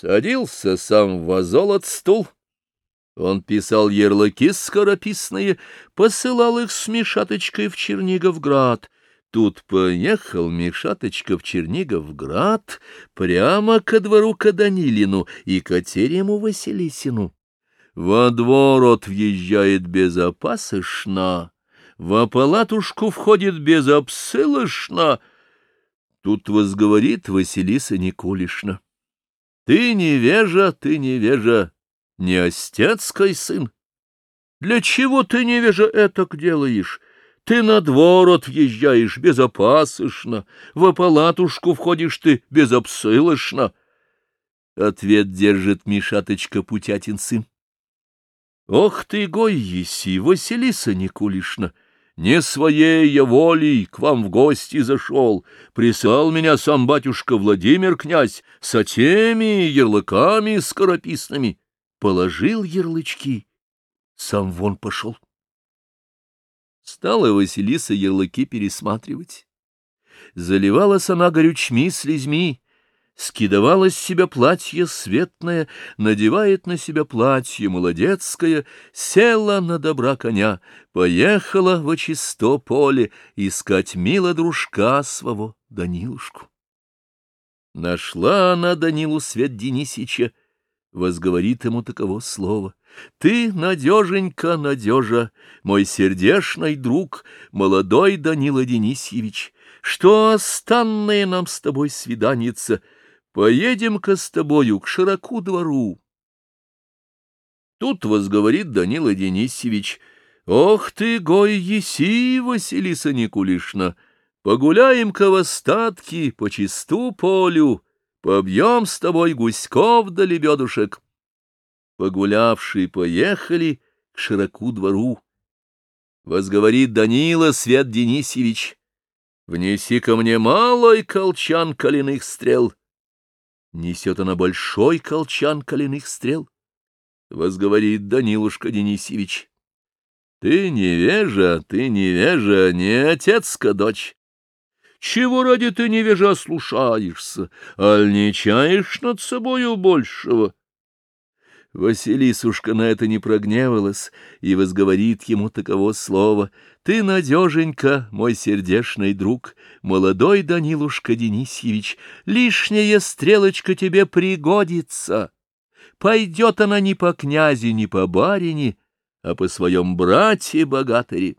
Садился сам в золот стул. Он писал ярлыки скорописные, посылал их с Мишаточкой в Черниговград. Тут поехал Мишаточка в Черниговград прямо ко двору к Данилину и к Атерему Василисину. Во двор от въезжает безопасышно, во палатушку входит безобсылышно. Тут возговорит Василиса Николишна. Ты невежа, ты невежа, не остецкой сын. Для чего ты, невежа, этак делаешь? Ты на двор отъезжаешь безопасышно, в палатушку входишь ты безобсылышно. Ответ держит Мишаточка Путятин сын. Ох ты, гой еси, Василиса Никулишна! Не своей я волей к вам в гости зашел, прислал меня сам батюшка Владимир князь с теми ярлыками скорописными. Положил ярлычки, сам вон пошел. Стала Василиса ярлыки пересматривать. Заливалась она горючми слезьми, скидывала с себя платье светное, надевает на себя платье молодецкое, села на добра коня, поехала во чисто поле искать мило дружка своего Данилушку. Нашла она Данилу Свет Денисича, возговорит ему таково слово. Ты, надеженька, надежа, мой сердешный друг, молодой Данила Денисьевич, что останное нам с тобой свиданница — Поедем-ка с тобою к широку двору. Тут возговорит Данила Денисевич. Ох ты, гой еси, Василиса Никулишна, погуляем-ка в остатки по чисту полю, побьем с тобой гуськов да лебедушек. Погулявшие поехали к широку двору. Возговорит Данила Свет Денисевич. Внеси ко мне малой колчан коляных стрел. Несет она большой колчан коляных стрел. Возговорит Данилушка Денисевич. Ты невежа, ты невежа, не отецка дочь. Чего ради ты невежа слушаешься, аль не чаешь над собою большего? Василисушка на это не прогневалась и возговорит ему таково слово. «Ты надеженька, мой сердешный друг, молодой Данилушка Денисьевич, лишняя стрелочка тебе пригодится. Пойдет она не по князе, не по барине, а по своем брате-богатыре».